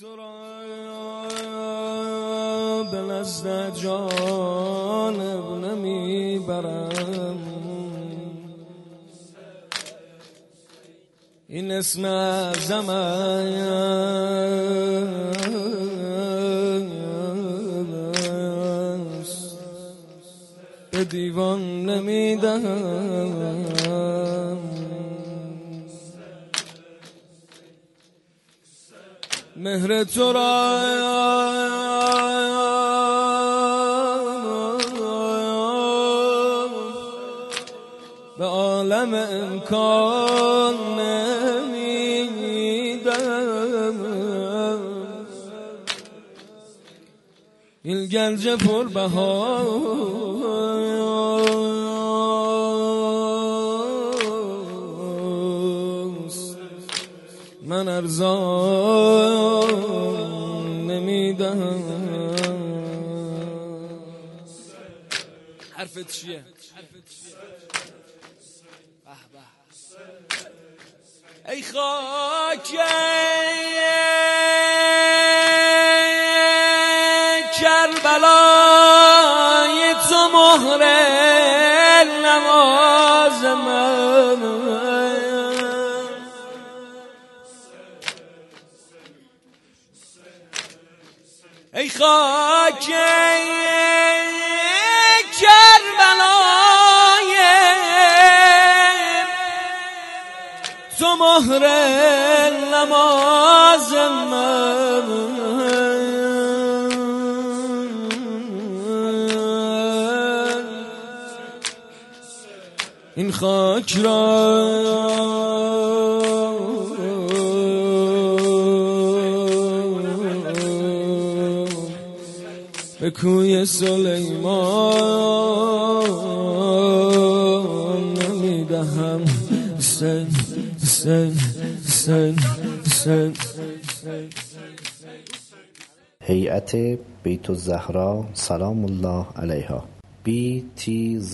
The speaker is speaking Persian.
تو را به نزد جانب نمی‌برم این اسم اعظم است. به دیوان نمی‌دهم. مهر تو را. به عالم امکان نمیدم. این گنج پر بهاست من ارزان نمیدم. حرفت چیه؟ ای خاک کربلای تو مهر ای خاک کربلای تو مهر نماز من. این خاک را به کوی سلیمان نمی‌دهم. سن سن سن سن هیئت بیت الزهرا سلام الله علیها. Btzs.ir